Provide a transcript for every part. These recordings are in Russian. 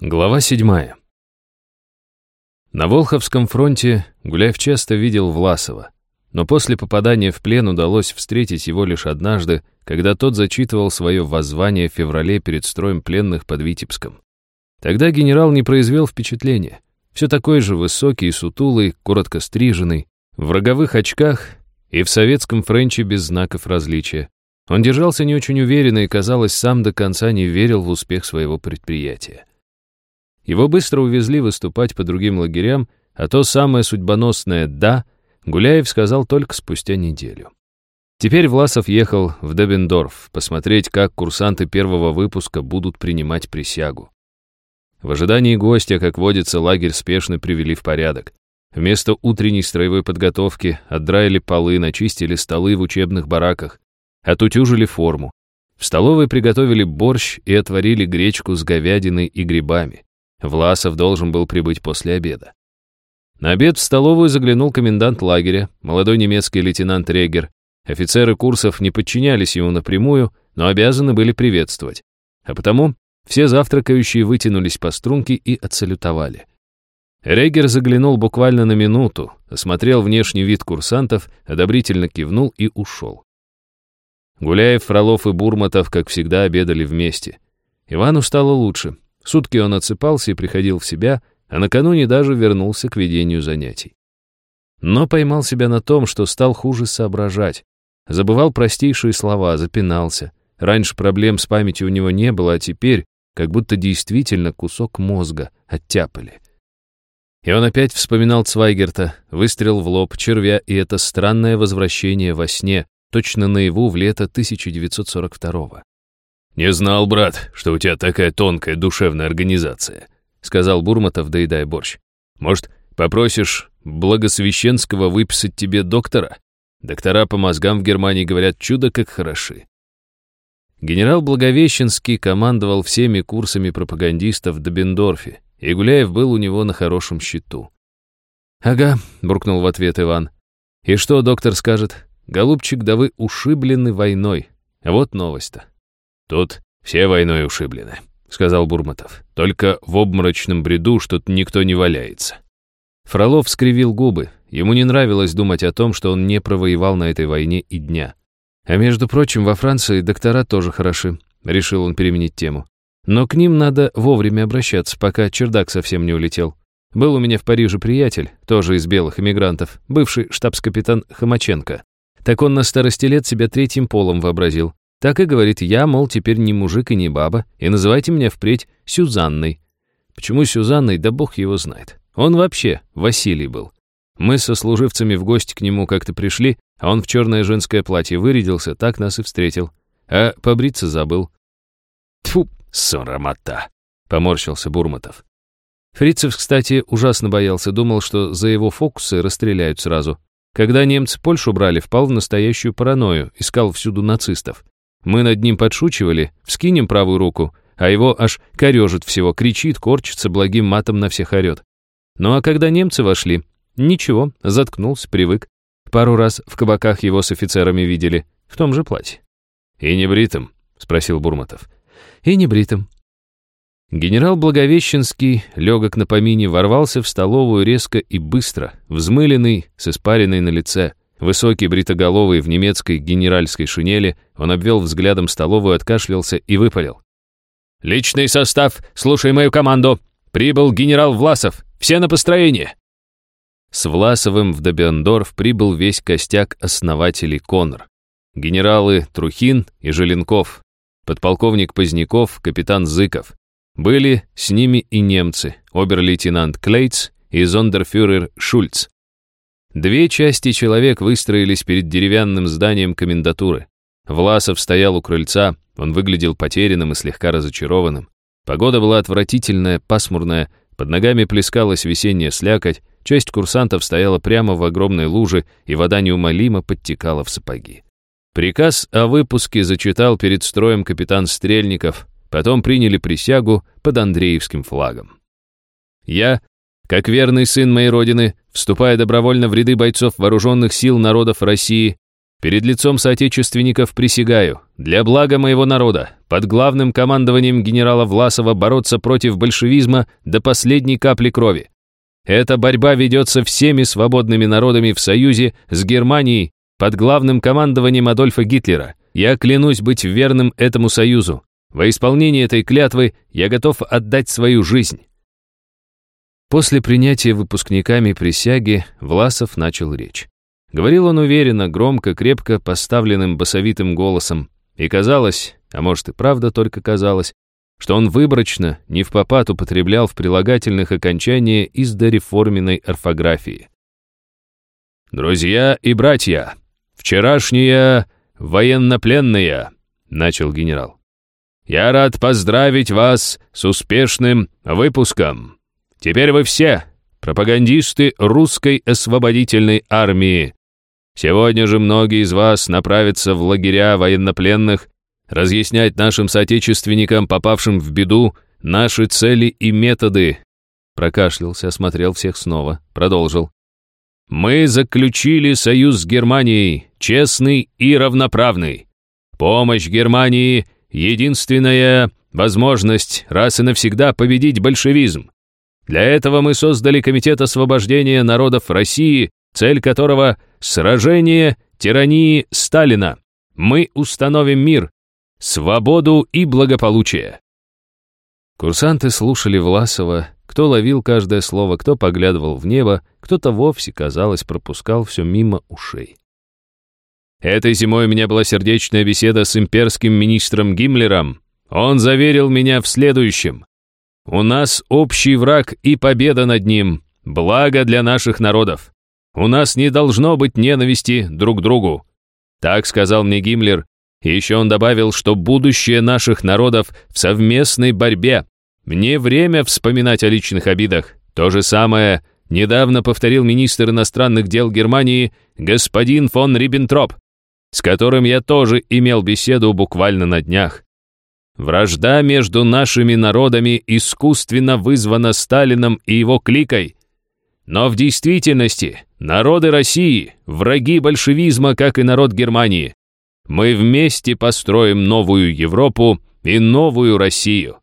Глава 7. На Волховском фронте Гуляев часто видел Власова, но после попадания в плен удалось встретить его лишь однажды, когда тот зачитывал свое воззвание в феврале перед строем пленных под Витебском. Тогда генерал не произвел впечатления. Все такой же высокий и сутулый, коротко стриженный, в роговых очках и в советском френче без знаков различия. Он держался не очень уверенно и, казалось, сам до конца не верил в успех своего предприятия. Его быстро увезли выступать по другим лагерям, а то самое судьбоносное «да» Гуляев сказал только спустя неделю. Теперь Власов ехал в Дебендорф посмотреть, как курсанты первого выпуска будут принимать присягу. В ожидании гостя, как водится, лагерь спешно привели в порядок. Вместо утренней строевой подготовки отдраили полы, начистили столы в учебных бараках, отутюжили форму. В столовой приготовили борщ и отварили гречку с говядиной и грибами. Власов должен был прибыть после обеда. На обед в столовую заглянул комендант лагеря, молодой немецкий лейтенант Регер. Офицеры курсов не подчинялись ему напрямую, но обязаны были приветствовать. А потому все завтракающие вытянулись по струнке и отсалютовали. Регер заглянул буквально на минуту, осмотрел внешний вид курсантов, одобрительно кивнул и ушел. Гуляев, Фролов и Бурматов, как всегда, обедали вместе. Ивану стало лучше. Сутки он отсыпался и приходил в себя, а накануне даже вернулся к ведению занятий. Но поймал себя на том, что стал хуже соображать. Забывал простейшие слова, запинался. Раньше проблем с памятью у него не было, а теперь как будто действительно кусок мозга оттяпали. И он опять вспоминал Цвайгерта, выстрел в лоб, червя и это странное возвращение во сне, точно наяву в лето 1942-го. «Не знал, брат, что у тебя такая тонкая душевная организация», сказал Бурматов, доедая борщ. «Может, попросишь Благосвященского выписать тебе доктора? Доктора по мозгам в Германии говорят чудо как хороши». Генерал Благовещенский командовал всеми курсами пропагандистов в Добендорфе, и Гуляев был у него на хорошем счету. «Ага», — буркнул в ответ Иван. «И что доктор скажет? Голубчик, да вы ушиблены войной. Вот новость-то». «Тут все войной ушиблены», — сказал Бурматов. «Только в обморочном бреду что-то никто не валяется». Фролов скривил губы. Ему не нравилось думать о том, что он не провоевал на этой войне и дня. А между прочим, во Франции доктора тоже хороши, решил он переменить тему. Но к ним надо вовремя обращаться, пока чердак совсем не улетел. Был у меня в Париже приятель, тоже из белых эмигрантов, бывший штабс-капитан Хомаченко. Так он на старости лет себя третьим полом вообразил. Так и говорит, я, мол, теперь не мужик и не баба, и называйте меня впредь Сюзанной. Почему Сюзанной, да бог его знает. Он вообще Василий был. Мы со служивцами в гости к нему как-то пришли, а он в черное женское платье вырядился, так нас и встретил. А побриться забыл. Тьфу, сорамота, поморщился Бурматов. Фрицев, кстати, ужасно боялся, думал, что за его фокусы расстреляют сразу. Когда немцы Польшу брали, впал в настоящую паранойю, искал всюду нацистов. Мы над ним подшучивали, вскинем правую руку, а его аж корежит всего, кричит, корчится, благим матом на всех орет. Ну а когда немцы вошли, ничего, заткнулся, привык. Пару раз в кабаках его с офицерами видели, в том же платье. «И не бритым?» — спросил Бурматов. «И не бритым». Генерал Благовещенский, легок на помине, ворвался в столовую резко и быстро, взмыленный, с испаренной на лице — Высокий, бритоголовый, в немецкой генеральской шинели, он обвел взглядом столовую, откашлялся и выпалил. «Личный состав, слушай мою команду! Прибыл генерал Власов! Все на построение!» С Власовым в Добендорф прибыл весь костяк основателей Конор. Генералы Трухин и Желенков, подполковник Поздняков, капитан Зыков. Были с ними и немцы, обер-лейтенант Клейц и зондерфюрер Шульц. Две части человек выстроились перед деревянным зданием комендатуры. Власов стоял у крыльца, он выглядел потерянным и слегка разочарованным. Погода была отвратительная, пасмурная, под ногами плескалась весенняя слякоть, часть курсантов стояла прямо в огромной луже, и вода неумолимо подтекала в сапоги. Приказ о выпуске зачитал перед строем капитан Стрельников, потом приняли присягу под Андреевским флагом. Я, как верный сын моей родины, вступая добровольно в ряды бойцов вооруженных сил народов России, перед лицом соотечественников присягаю, для блага моего народа, под главным командованием генерала Власова бороться против большевизма до последней капли крови. Эта борьба ведется всеми свободными народами в союзе с Германией под главным командованием Адольфа Гитлера. Я клянусь быть верным этому союзу. Во исполнение этой клятвы я готов отдать свою жизнь. После принятия выпускниками присяги Власов начал речь. Говорил он уверенно, громко, крепко поставленным басовитым голосом, и казалось, а может и правда только казалось, что он выборочно, не в попад употреблял в прилагательных окончания из дореформенной орфографии. «Друзья и братья, вчерашние военнопленные», — начал генерал. «Я рад поздравить вас с успешным выпуском. Теперь вы все пропагандисты русской освободительной армии. Сегодня же многие из вас направятся в лагеря военнопленных, разъяснять нашим соотечественникам, попавшим в беду, наши цели и методы. Прокашлялся, осмотрел всех снова, продолжил. Мы заключили союз с Германией, честный и равноправный. Помощь Германии — единственная возможность раз и навсегда победить большевизм. Для этого мы создали Комитет освобождения народов России, цель которого — сражение тирании Сталина. Мы установим мир, свободу и благополучие. Курсанты слушали Власова, кто ловил каждое слово, кто поглядывал в небо, кто-то вовсе, казалось, пропускал все мимо ушей. Этой зимой у меня была сердечная беседа с имперским министром Гиммлером. Он заверил меня в следующем. У нас общий враг и победа над ним. Благо для наших народов. У нас не должно быть ненависти друг к другу. Так сказал мне Гиммлер. И еще он добавил, что будущее наших народов в совместной борьбе. Мне время вспоминать о личных обидах. То же самое недавно повторил министр иностранных дел Германии господин фон Риббентроп, с которым я тоже имел беседу буквально на днях. Вражда между нашими народами искусственно вызвана Сталином и его кликой. Но в действительности народы России – враги большевизма, как и народ Германии. Мы вместе построим новую Европу и новую Россию.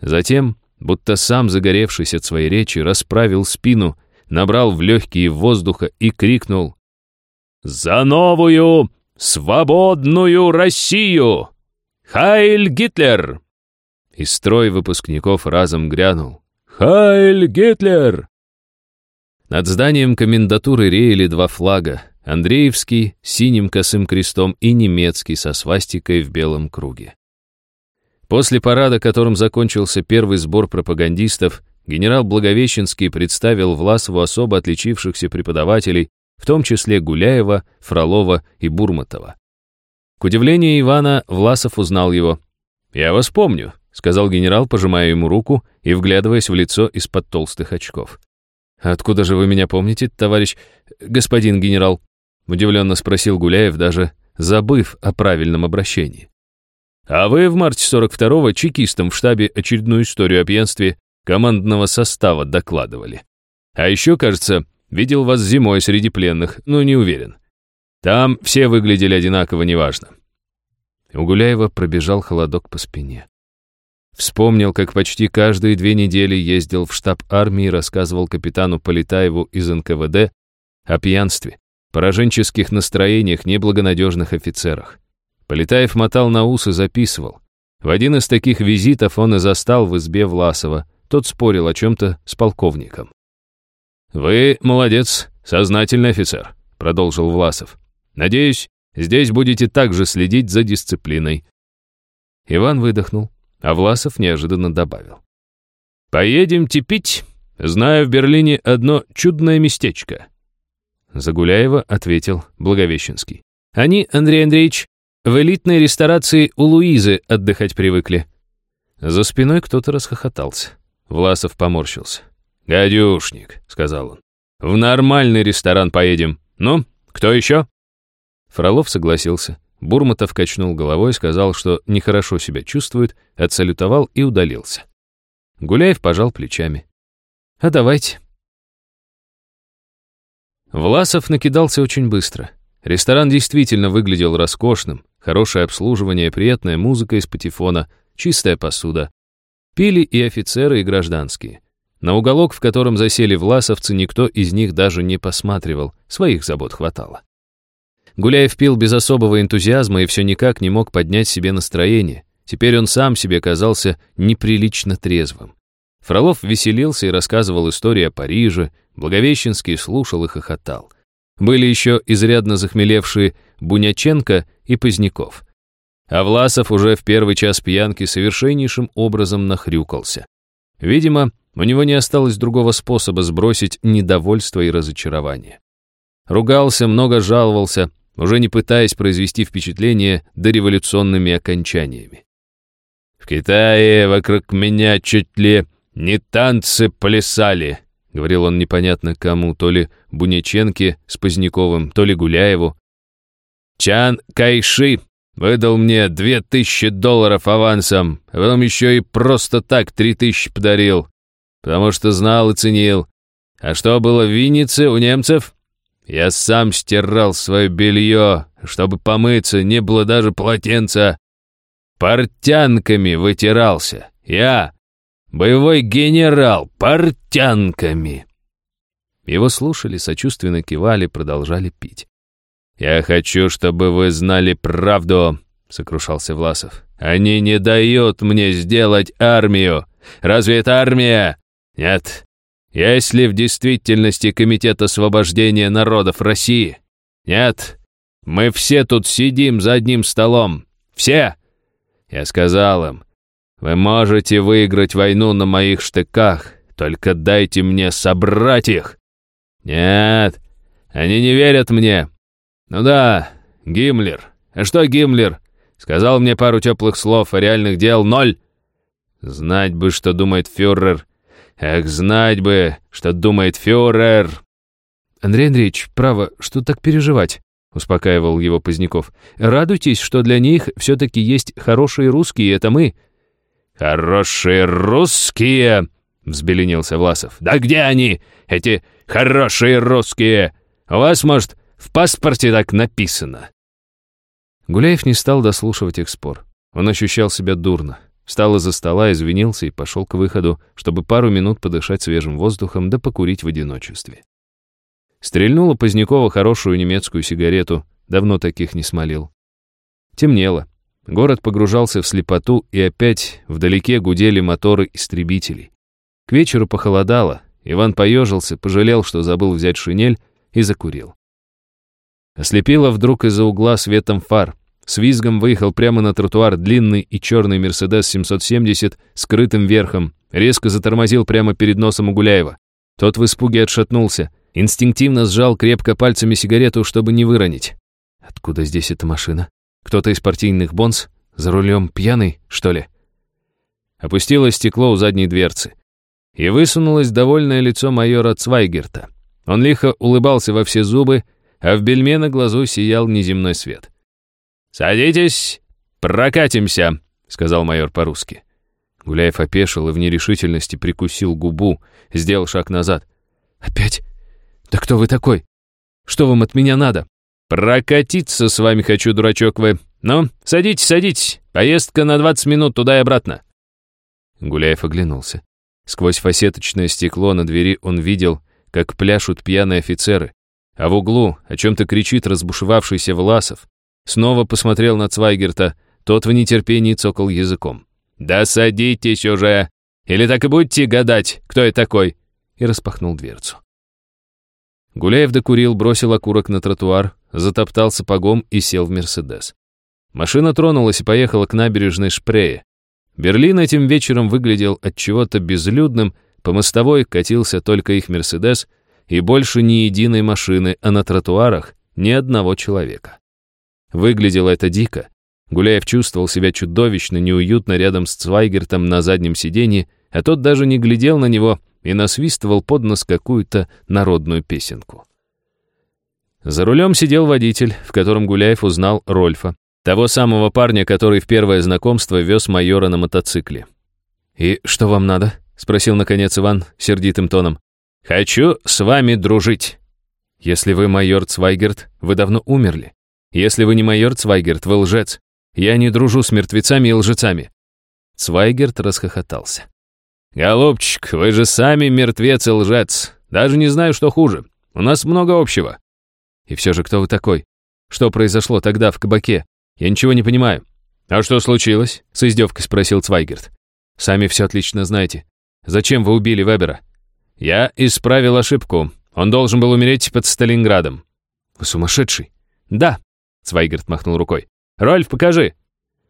Затем, будто сам загоревшись от своей речи, расправил спину, набрал в легкие воздуха и крикнул «За новую, свободную Россию!» «Хайль Гитлер!» И строй выпускников разом грянул. «Хайль Гитлер!» Над зданием комендатуры реяли два флага. Андреевский с синим косым крестом и немецкий со свастикой в белом круге. После парада, которым закончился первый сбор пропагандистов, генерал Благовещенский представил Власову особо отличившихся преподавателей, в том числе Гуляева, Фролова и Бурматова. К удивлению Ивана, Власов узнал его. «Я вас помню», — сказал генерал, пожимая ему руку и вглядываясь в лицо из-под толстых очков. «Откуда же вы меня помните, товарищ... господин генерал?» — удивленно спросил Гуляев, даже забыв о правильном обращении. «А вы в марте 42-го чекистам в штабе очередную историю о пьянстве командного состава докладывали. А еще, кажется, видел вас зимой среди пленных, но не уверен. Там все выглядели одинаково, неважно. У Гуляева пробежал холодок по спине. Вспомнил, как почти каждые две недели ездил в штаб армии и рассказывал капитану Полетаеву из НКВД о пьянстве, пораженческих настроениях, неблагонадежных офицерах. Полетаев мотал на ус и записывал. В один из таких визитов он и застал в избе Власова. Тот спорил о чем-то с полковником. «Вы молодец, сознательный офицер», — продолжил Власов. Надеюсь, здесь будете также следить за дисциплиной». Иван выдохнул, а Власов неожиданно добавил. «Поедемте пить. Знаю в Берлине одно чудное местечко». Загуляева ответил Благовещенский. «Они, Андрей Андреевич, в элитной ресторации у Луизы отдыхать привыкли». За спиной кто-то расхохотался. Власов поморщился. «Гадюшник», — сказал он. «В нормальный ресторан поедем. Ну, кто еще?» Фролов согласился. Бурматов качнул головой, сказал, что нехорошо себя чувствует, отсалютовал и удалился. Гуляев пожал плечами. «А давайте». Власов накидался очень быстро. Ресторан действительно выглядел роскошным, хорошее обслуживание, приятная музыка из патефона, чистая посуда. Пили и офицеры, и гражданские. На уголок, в котором засели власовцы, никто из них даже не посматривал, своих забот хватало. Гуляев пил без особого энтузиазма и все никак не мог поднять себе настроение. Теперь он сам себе казался неприлично трезвым. Фролов веселился и рассказывал истории о Париже, Благовещенский слушал и хохотал. Были еще изрядно захмелевшие Буняченко и Поздняков. А Власов уже в первый час пьянки совершеннейшим образом нахрюкался. Видимо, у него не осталось другого способа сбросить недовольство и разочарование. Ругался, много жаловался, уже не пытаясь произвести впечатление дореволюционными окончаниями. «В Китае вокруг меня чуть ли не танцы плясали», — говорил он непонятно кому, то ли Буняченке с Поздняковым, то ли Гуляеву. «Чан Кайши выдал мне две тысячи долларов авансом, а потом еще и просто так три тысячи подарил, потому что знал и ценил. А что было в Виннице у немцев? Я сам стирал свое белье, чтобы помыться, не было даже полотенца. Портянками вытирался. Я, боевой генерал, портянками. Его слушали, сочувственно кивали, продолжали пить. «Я хочу, чтобы вы знали правду», — сокрушался Власов. «Они не дают мне сделать армию. Разве это армия? Нет. Есть ли в действительности Комитет освобождения народов России? Нет. Мы все тут сидим за одним столом. Все. Я сказал им, вы можете выиграть войну на моих штыках, только дайте мне собрать их. Нет, они не верят мне. Ну да, Гиммлер. А что Гиммлер? Сказал мне пару теплых слов, а реальных дел ноль. Знать бы, что думает фюрер. Эх, знать бы, что думает фюрер. Андрей Андреевич, право, что так переживать? успокаивал его Поздняков. «Радуйтесь, что для них все-таки есть хорошие русские, это мы». «Хорошие русские!» — взбеленился Власов. «Да где они, эти хорошие русские? У вас, может, в паспорте так написано?» Гуляев не стал дослушивать их спор. Он ощущал себя дурно. Встал из-за стола, извинился и пошел к выходу, чтобы пару минут подышать свежим воздухом да покурить в одиночестве. Стрельнула Позднякова хорошую немецкую сигарету, давно таких не смолил. Темнело. Город погружался в слепоту, и опять вдалеке гудели моторы истребителей. К вечеру похолодало, Иван поежился, пожалел, что забыл взять шинель, и закурил. Ослепило вдруг из-за угла светом фар. С визгом выехал прямо на тротуар длинный и черный Мерседес 770 с крытым верхом, резко затормозил прямо перед носом у Гуляева. Тот в испуге отшатнулся, инстинктивно сжал крепко пальцами сигарету, чтобы не выронить. Откуда здесь эта машина? Кто-то из партийных бонс? За рулем пьяный, что ли? Опустилось стекло у задней дверцы. И высунулось довольное лицо майора Цвайгерта. Он лихо улыбался во все зубы, а в бельме на глазу сиял неземной свет. «Садитесь, прокатимся», — сказал майор по-русски. Гуляев опешил и в нерешительности прикусил губу, сделал шаг назад. «Опять? Да кто вы такой? Что вам от меня надо?» «Прокатиться с вами хочу, дурачок вы. Ну, садитесь, садитесь. Поездка на 20 минут туда и обратно». Гуляев оглянулся. Сквозь фасеточное стекло на двери он видел, как пляшут пьяные офицеры, а в углу о чем-то кричит разбушевавшийся Власов. Снова посмотрел на Цвайгерта, тот в нетерпении цокал языком. «Да садитесь уже! Или так и будете гадать, кто я такой!» И распахнул дверцу. Гуляев докурил, бросил окурок на тротуар, затоптал сапогом и сел в «Мерседес». Машина тронулась и поехала к набережной Шпрее. Берлин этим вечером выглядел от чего-то безлюдным, по мостовой катился только их «Мерседес», и больше ни единой машины, а на тротуарах ни одного человека. Выглядело это дико. Гуляев чувствовал себя чудовищно неуютно рядом с Цвайгертом на заднем сиденье, а тот даже не глядел на него и насвистывал под нос какую-то народную песенку. За рулем сидел водитель, в котором Гуляев узнал Рольфа, того самого парня, который в первое знакомство вез майора на мотоцикле. «И что вам надо?» — спросил, наконец, Иван сердитым тоном. «Хочу с вами дружить». Если вы майор Цвайгерт, вы давно умерли. Если вы не майор Цвайгерт, вы лжец. Я не дружу с мертвецами и лжецами». Цвайгерт расхохотался. «Голубчик, вы же сами мертвец и лжец. Даже не знаю, что хуже. У нас много общего». «И все же, кто вы такой? Что произошло тогда в кабаке? Я ничего не понимаю». «А что случилось?» — с издевкой спросил Цвайгерт. «Сами все отлично знаете. Зачем вы убили Вебера?» «Я исправил ошибку. Он должен был умереть под Сталинградом». «Вы сумасшедший?» «Да», — Цвайгерт махнул рукой. «Рольф, покажи!»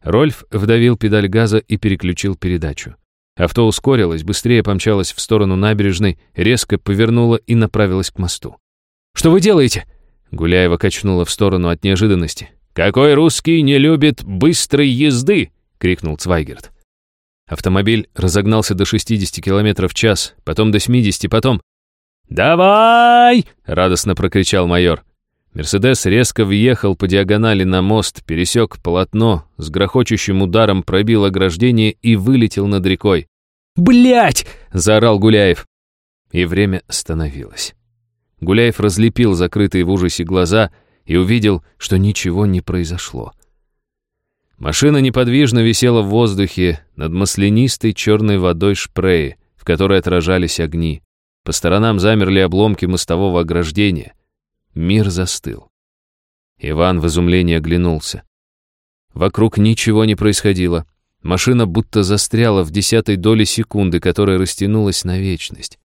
Рольф вдавил педаль газа и переключил передачу. Авто ускорилось, быстрее помчалось в сторону набережной, резко повернуло и направилось к мосту. «Что вы делаете?» Гуляева качнула в сторону от неожиданности. «Какой русский не любит быстрой езды?» — крикнул Цвайгерт. Автомобиль разогнался до 60 км в час, потом до 70, потом... «Давай!» — радостно прокричал майор. Мерседес резко въехал по диагонали на мост, пересек полотно, с грохочущим ударом пробил ограждение и вылетел над рекой. Блять! заорал Гуляев. И время остановилось. Гуляев разлепил закрытые в ужасе глаза и увидел, что ничего не произошло. Машина неподвижно висела в воздухе над маслянистой черной водой шпреи, в которой отражались огни. По сторонам замерли обломки мостового ограждения. Мир застыл. Иван в изумлении оглянулся. Вокруг ничего не происходило. Машина будто застряла в десятой доли секунды, которая растянулась на вечность.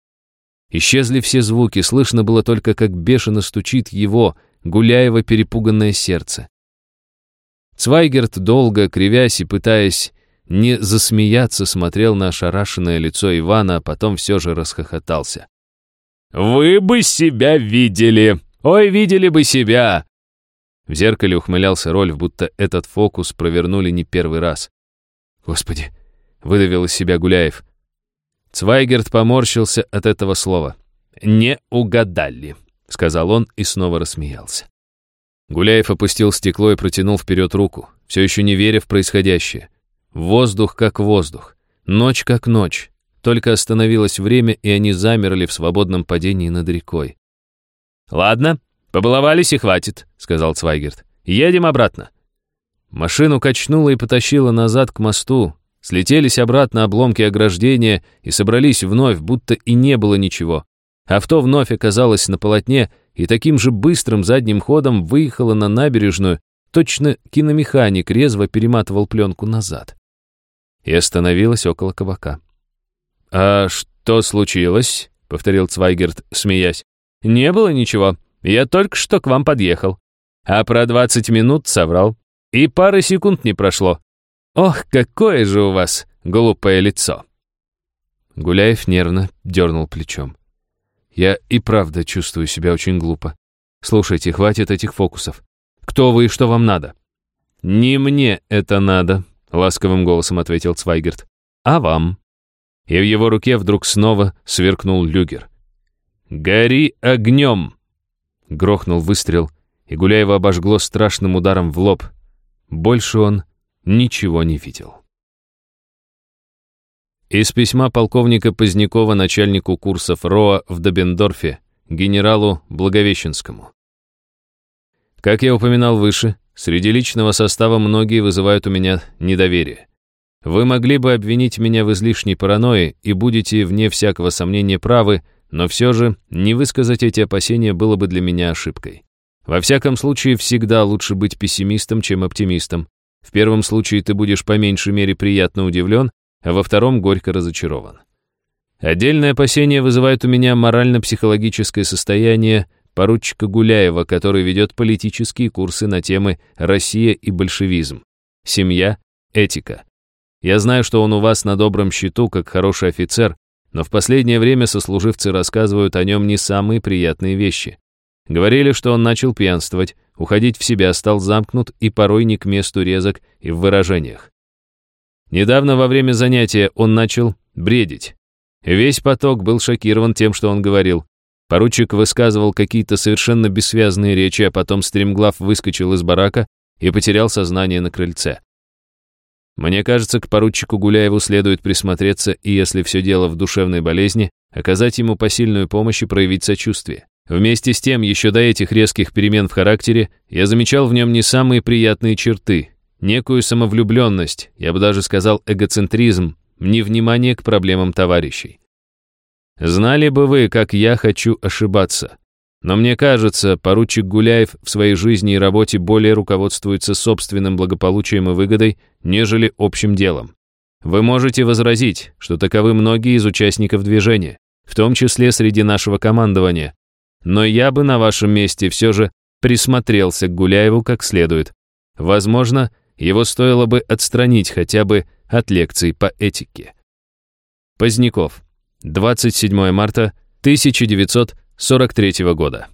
Исчезли все звуки, слышно было только, как бешено стучит его, Гуляева, перепуганное сердце. Цвайгерт, долго кривясь и пытаясь не засмеяться, смотрел на ошарашенное лицо Ивана, а потом все же расхохотался. «Вы бы себя видели!» Ой, видели бы себя!» В зеркале ухмылялся Рольф, будто этот фокус провернули не первый раз. «Господи!» — выдавил из себя Гуляев. Цвайгерт поморщился от этого слова. «Не угадали», — сказал он и снова рассмеялся. Гуляев опустил стекло и протянул вперед руку, все еще не веря в происходящее. Воздух как воздух, ночь как ночь. Только остановилось время, и они замерли в свободном падении над рекой. «Ладно, побаловались и хватит», — сказал Цвайгерт. «Едем обратно». Машину качнуло и потащило назад к мосту. Слетелись обратно обломки ограждения и собрались вновь, будто и не было ничего. Авто вновь оказалось на полотне и таким же быстрым задним ходом выехало на набережную, точно киномеханик резво перематывал пленку назад. И остановилась около кабака. «А что случилось?» — повторил Цвайгерт, смеясь. «Не было ничего. Я только что к вам подъехал. А про 20 минут соврал. И пары секунд не прошло. Ох, какое же у вас глупое лицо!» Гуляев нервно дернул плечом. «Я и правда чувствую себя очень глупо. Слушайте, хватит этих фокусов. Кто вы и что вам надо?» «Не мне это надо», — ласковым голосом ответил Цвайгерт. «А вам?» И в его руке вдруг снова сверкнул люгер. «Гори огнем!» Грохнул выстрел, и Гуляева обожгло страшным ударом в лоб. Больше он ничего не видел. Из письма полковника Позднякова начальнику курсов РОА в Добендорфе, генералу Благовещенскому. Как я упоминал выше, среди личного состава многие вызывают у меня недоверие. Вы могли бы обвинить меня в излишней паранойи и будете, вне всякого сомнения, правы, но все же не высказать эти опасения было бы для меня ошибкой. Во всяком случае, всегда лучше быть пессимистом, чем оптимистом. В первом случае ты будешь по меньшей мере приятно удивлен, а во втором горько разочарован. Отдельное опасение вызывает у меня морально-психологическое состояние поручика Гуляева, который ведет политические курсы на темы «Россия и большевизм», «Семья», «Этика». Я знаю, что он у вас на добром счету, как хороший офицер, но в последнее время сослуживцы рассказывают о нем не самые приятные вещи. Говорили, что он начал пьянствовать, уходить в себя стал замкнут и порой не к месту резок и в выражениях. Недавно во время занятия он начал бредить. Весь поток был шокирован тем, что он говорил. Поручик высказывал какие-то совершенно бессвязные речи, а потом стремглав выскочил из барака и потерял сознание на крыльце. Мне кажется, к поручику Гуляеву следует присмотреться и, если все дело в душевной болезни, оказать ему посильную помощь и проявить сочувствие. Вместе с тем, еще до этих резких перемен в характере, я замечал в нем не самые приятные черты, некую самовлюбленность, я бы даже сказал эгоцентризм, невнимание к проблемам товарищей. Знали бы вы, как я хочу ошибаться. Но мне кажется, поручик Гуляев в своей жизни и работе более руководствуется собственным благополучием и выгодой, нежели общим делом. Вы можете возразить, что таковы многие из участников движения, в том числе среди нашего командования. Но я бы на вашем месте все же присмотрелся к Гуляеву как следует. Возможно, его стоило бы отстранить хотя бы от лекций по этике. Поздняков. 27 марта 1943 года.